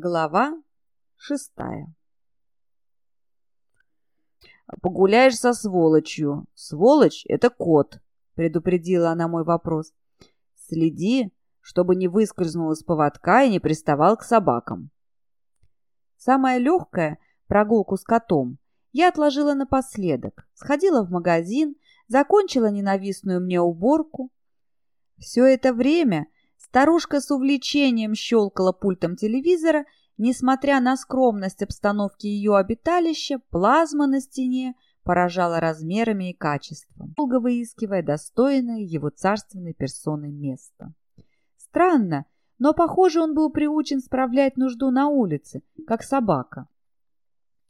Глава шестая «Погуляешь со сволочью. Сволочь — это кот», — предупредила она мой вопрос. «Следи, чтобы не выскользнул из поводка и не приставал к собакам». Самое легкое — прогулку с котом — я отложила напоследок, сходила в магазин, закончила ненавистную мне уборку. Все это время старушка с увлечением щелкала пультом телевизора, несмотря на скромность обстановки ее обиталища, плазма на стене поражала размерами и качеством, долго выискивая достойное его царственной персоной место. Странно, но, похоже, он был приучен справлять нужду на улице, как собака.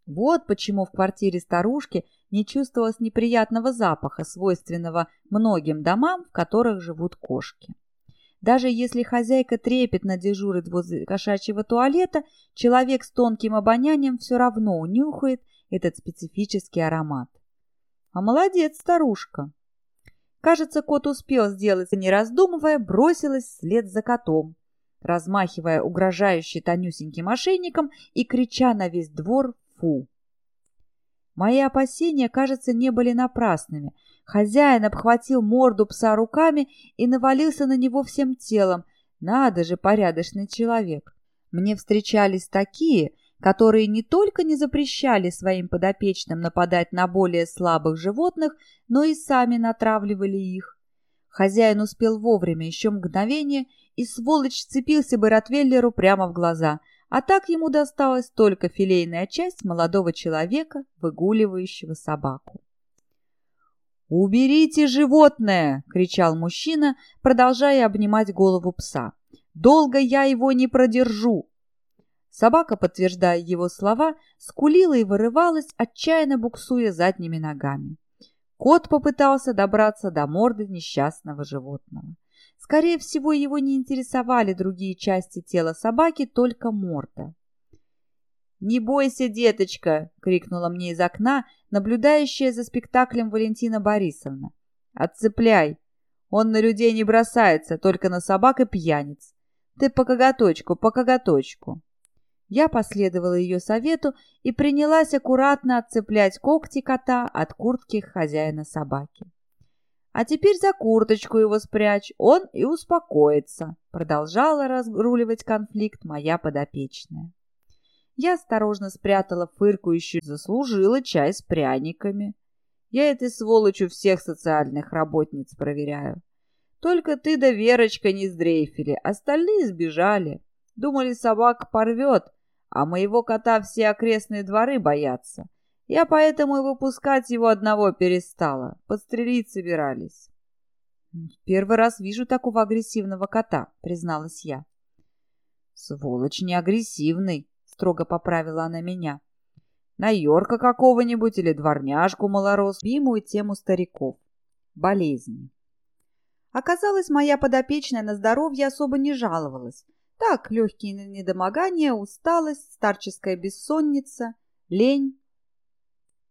Вот почему в квартире старушки не чувствовалось неприятного запаха, свойственного многим домам, в которых живут кошки. Даже если хозяйка трепетно дежурит возле кошачьего туалета, человек с тонким обонянием все равно унюхает этот специфический аромат. А молодец старушка. Кажется, кот успел сделать, не раздумывая, бросилась вслед за котом, размахивая угрожающе тонюсеньким мошенником и крича на весь двор Фу! Мои опасения, кажется, не были напрасными. Хозяин обхватил морду пса руками и навалился на него всем телом. Надо же, порядочный человек. Мне встречались такие, которые не только не запрещали своим подопечным нападать на более слабых животных, но и сами натравливали их. Хозяин успел вовремя, еще мгновение, и сволочь цепился бы Ротвейлеру прямо в глаза — а так ему досталась только филейная часть молодого человека, выгуливающего собаку. «Уберите животное!» — кричал мужчина, продолжая обнимать голову пса. «Долго я его не продержу!» Собака, подтверждая его слова, скулила и вырывалась, отчаянно буксуя задними ногами. Кот попытался добраться до морды несчастного животного. Скорее всего, его не интересовали другие части тела собаки, только морда. «Не бойся, деточка!» — крикнула мне из окна, наблюдающая за спектаклем Валентина Борисовна. «Отцепляй! Он на людей не бросается, только на собак и пьяниц. Ты по коготочку, по коготочку!» Я последовала ее совету и принялась аккуратно отцеплять когти кота от куртки хозяина собаки. А теперь за курточку его спрячь, он и успокоится», — продолжала разруливать конфликт моя подопечная. Я осторожно спрятала фыркающую, заслужила чай с пряниками. Я этой сволочью всех социальных работниц проверяю. Только ты да Верочка не сдрейфили, остальные сбежали. Думали, собака порвет, а моего кота все окрестные дворы боятся. Я поэтому и выпускать его одного перестала. Подстрелить собирались. «Первый раз вижу такого агрессивного кота», — призналась я. «Сволочь не агрессивный», — строго поправила она меня. «На Йорка какого-нибудь или дворняжку малорос, любимую тему стариков. Болезни». Оказалось, моя подопечная на здоровье особо не жаловалась. Так, легкие недомогания, усталость, старческая бессонница, лень,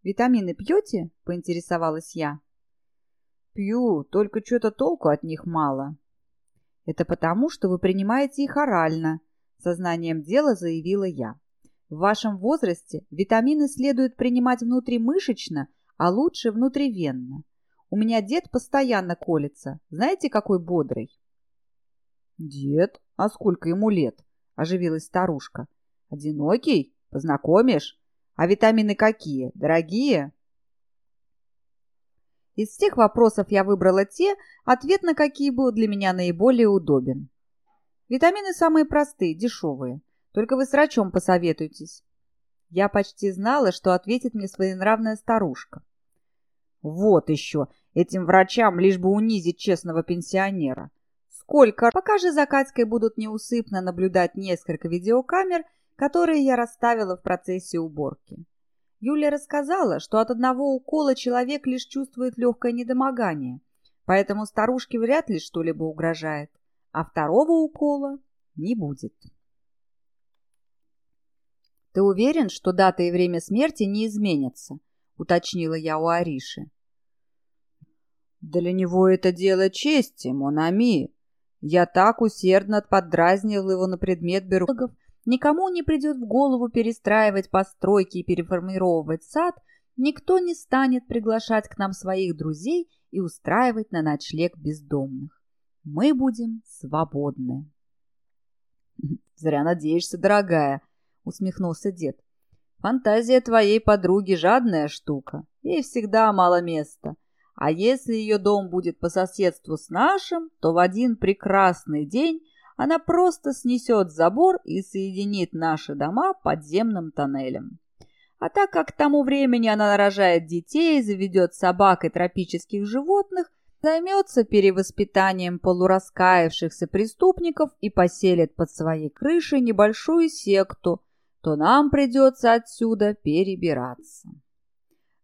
«Витамины пьете?» — поинтересовалась я. «Пью, только что-то толку от них мало». «Это потому, что вы принимаете их орально», — сознанием дела заявила я. «В вашем возрасте витамины следует принимать внутримышечно, а лучше внутривенно. У меня дед постоянно колется. Знаете, какой бодрый?» «Дед? А сколько ему лет?» — оживилась старушка. «Одинокий? Познакомишь? А витамины какие? Дорогие? Из всех вопросов я выбрала те, ответ на какие был для меня наиболее удобен. Витамины самые простые, дешевые. Только вы с врачом посоветуйтесь. Я почти знала, что ответит мне своенравная старушка. Вот еще, этим врачам лишь бы унизить честного пенсионера. Сколько, пока же за Катькой будут неусыпно наблюдать несколько видеокамер – которые я расставила в процессе уборки. Юля рассказала, что от одного укола человек лишь чувствует легкое недомогание, поэтому старушке вряд ли что-либо угрожает, а второго укола не будет. «Ты уверен, что дата и время смерти не изменятся?» — уточнила я у Ариши. «Для него это дело чести, Монами. Я так усердно поддразнил его на предмет бюрологов, никому не придет в голову перестраивать постройки и переформировывать сад, никто не станет приглашать к нам своих друзей и устраивать на ночлег бездомных. Мы будем свободны. «Зря надеешься, дорогая», — усмехнулся дед. «Фантазия твоей подруги жадная штука, ей всегда мало места. А если ее дом будет по соседству с нашим, то в один прекрасный день она просто снесет забор и соединит наши дома подземным тоннелем. А так как к тому времени она нарожает детей, заведет собак и тропических животных, займется перевоспитанием полураскаявшихся преступников и поселит под своей крышей небольшую секту, то нам придется отсюда перебираться.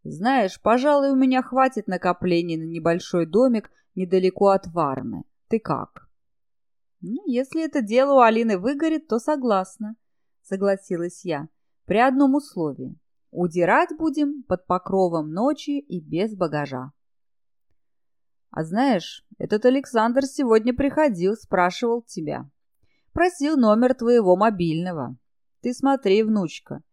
Знаешь, пожалуй, у меня хватит накоплений на небольшой домик недалеко от Варны. Ты как? Ну, если это дело у Алины выгорит, то согласна, согласилась я, при одном условии. Удирать будем под покровом ночи и без багажа. А знаешь, этот Александр сегодня приходил, спрашивал тебя. Просил номер твоего мобильного. Ты смотри, внучка,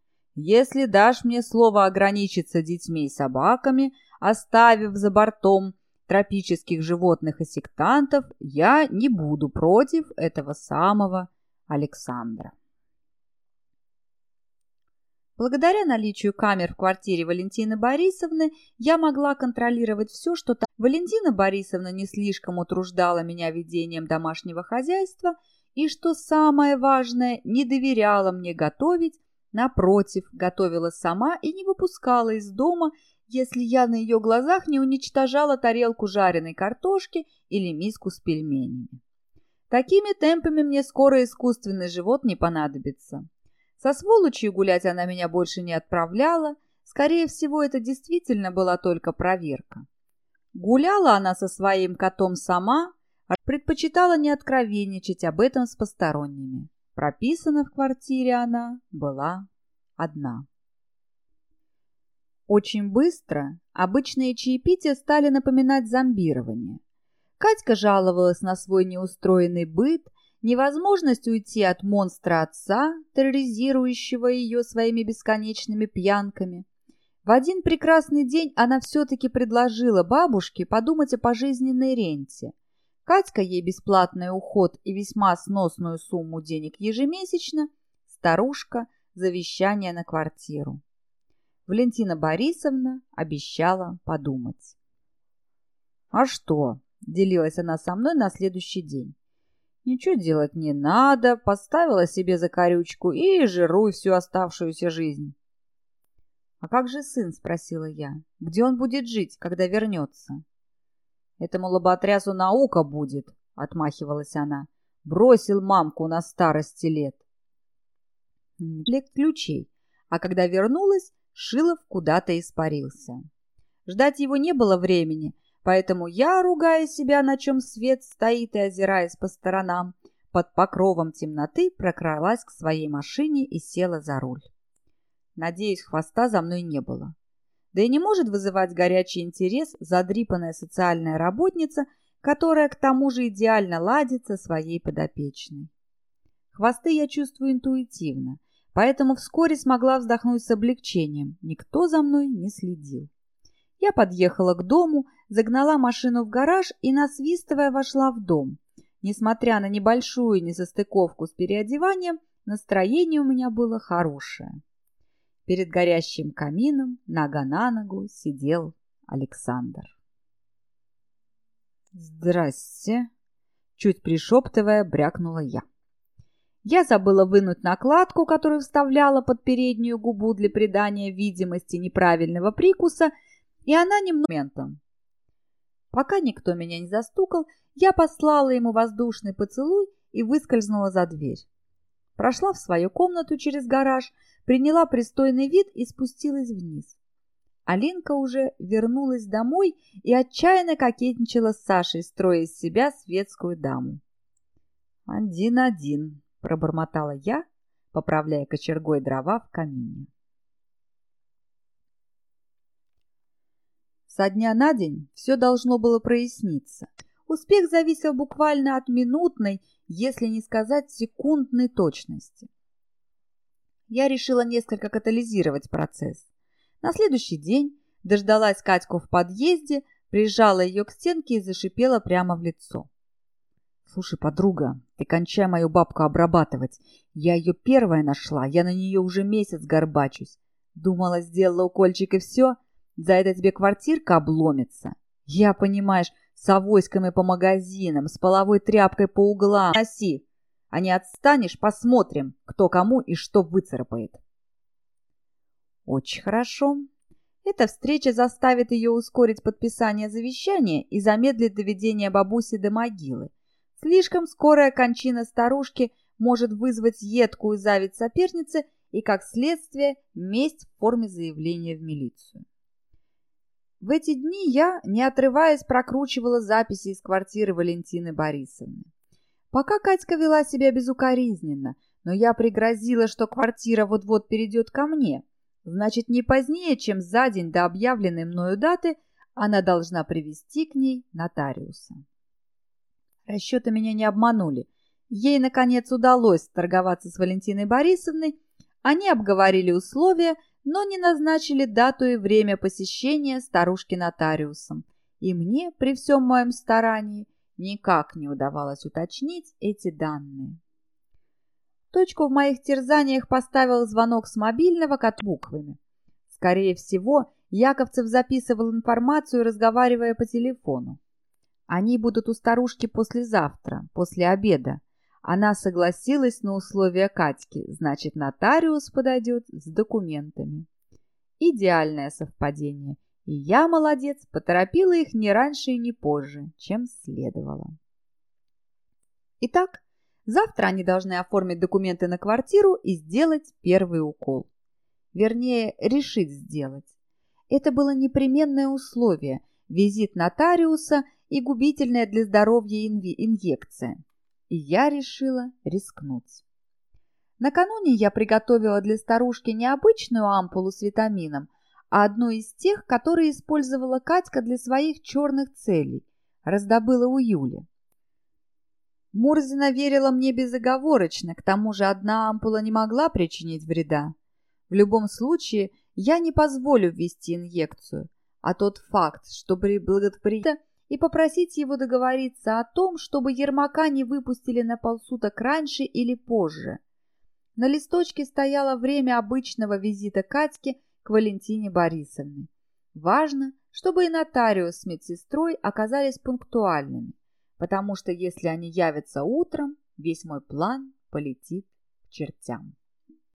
если дашь мне слово ограничиться детьми и собаками, оставив за бортом тропических животных и сектантов, я не буду против этого самого Александра. Благодаря наличию камер в квартире Валентины Борисовны я могла контролировать все, что там. Валентина Борисовна не слишком утруждала меня ведением домашнего хозяйства и, что самое важное, не доверяла мне готовить, напротив, готовила сама и не выпускала из дома, если я на ее глазах не уничтожала тарелку жареной картошки или миску с пельменями. Такими темпами мне скоро искусственный живот не понадобится. Со сволочью гулять она меня больше не отправляла. Скорее всего, это действительно была только проверка. Гуляла она со своим котом сама, предпочитала не откровенничать об этом с посторонними. Прописана в квартире она была одна. Очень быстро обычные чаепития стали напоминать зомбирование. Катька жаловалась на свой неустроенный быт – невозможность уйти от монстра отца, терроризирующего ее своими бесконечными пьянками. В один прекрасный день она все-таки предложила бабушке подумать о пожизненной ренте. Катька ей бесплатный уход и весьма сносную сумму денег ежемесячно, старушка – завещание на квартиру. Валентина Борисовна обещала подумать. «А что?» – делилась она со мной на следующий день. Ничего делать не надо, поставила себе закорючку и жируй всю оставшуюся жизнь. — А как же сын? — спросила я. — Где он будет жить, когда вернется? — Этому лоботрясу наука будет, — отмахивалась она. Бросил мамку на старости лет. Комплект ключей, а когда вернулась, Шилов куда-то испарился. Ждать его не было времени, Поэтому я, ругая себя, на чем свет стоит и озираясь по сторонам, под покровом темноты прокралась к своей машине и села за руль. Надеюсь, хвоста за мной не было. Да и не может вызывать горячий интерес задрипанная социальная работница, которая к тому же идеально ладит со своей подопечной. Хвосты я чувствую интуитивно, поэтому вскоре смогла вздохнуть с облегчением. Никто за мной не следил. Я подъехала к дому, загнала машину в гараж и, насвистывая, вошла в дом. Несмотря на небольшую несостыковку с переодеванием, настроение у меня было хорошее. Перед горящим камином, нога на ногу, сидел Александр. «Здрасте!» — чуть пришептывая, брякнула я. Я забыла вынуть накладку, которую вставляла под переднюю губу для придания видимости неправильного прикуса — и она немного Пока никто меня не застукал, я послала ему воздушный поцелуй и выскользнула за дверь. Прошла в свою комнату через гараж, приняла пристойный вид и спустилась вниз. Алинка уже вернулась домой и отчаянно кокетничала с Сашей, строя из себя светскую даму. «Один-один», — пробормотала я, поправляя кочергой дрова в камине. Со дня на день все должно было проясниться. Успех зависел буквально от минутной, если не сказать секундной точности. Я решила несколько катализировать процесс. На следующий день дождалась Катьку в подъезде, прижала ее к стенке и зашипела прямо в лицо. «Слушай, подруга, ты кончай мою бабку обрабатывать. Я ее первая нашла, я на нее уже месяц горбачусь. Думала, сделала укольчик и все. За это тебе квартирка обломится. Я, понимаешь, с авоськами по магазинам, с половой тряпкой по углам. Носи, а не отстанешь, посмотрим, кто кому и что выцарапает. Очень хорошо. Эта встреча заставит ее ускорить подписание завещания и замедлит доведение бабуси до могилы. Слишком скорая кончина старушки может вызвать едкую зависть соперницы и, как следствие, месть в форме заявления в милицию. В эти дни я, не отрываясь, прокручивала записи из квартиры Валентины Борисовны. Пока Катька вела себя безукоризненно, но я пригрозила, что квартира вот-вот перейдет ко мне. Значит, не позднее, чем за день до объявленной мною даты, она должна привести к ней нотариуса. Расчеты меня не обманули. Ей, наконец, удалось торговаться с Валентиной Борисовной, они обговорили условия, но не назначили дату и время посещения старушки нотариусом. И мне, при всем моем старании, никак не удавалось уточнить эти данные. Точку в моих терзаниях поставил звонок с мобильного кот буквами. Скорее всего, Яковцев записывал информацию, разговаривая по телефону. Они будут у старушки послезавтра, после обеда. Она согласилась на условия Катьки, значит, нотариус подойдет с документами. Идеальное совпадение. И я, молодец, поторопила их не раньше и не позже, чем следовало. Итак, завтра они должны оформить документы на квартиру и сделать первый укол. Вернее, решить сделать. Это было непременное условие – визит нотариуса и губительная для здоровья инъекция и я решила рискнуть. Накануне я приготовила для старушки не обычную ампулу с витамином, а одну из тех, которые использовала Катька для своих черных целей, раздобыла у Юли. Мурзина верила мне безоговорочно, к тому же одна ампула не могла причинить вреда. В любом случае, я не позволю ввести инъекцию, а тот факт, что при благотворительности и попросить его договориться о том, чтобы Ермака не выпустили на полсуток раньше или позже. На листочке стояло время обычного визита Катьки к Валентине Борисовне. Важно, чтобы и нотариус с медсестрой оказались пунктуальными, потому что если они явятся утром, весь мой план полетит к чертям.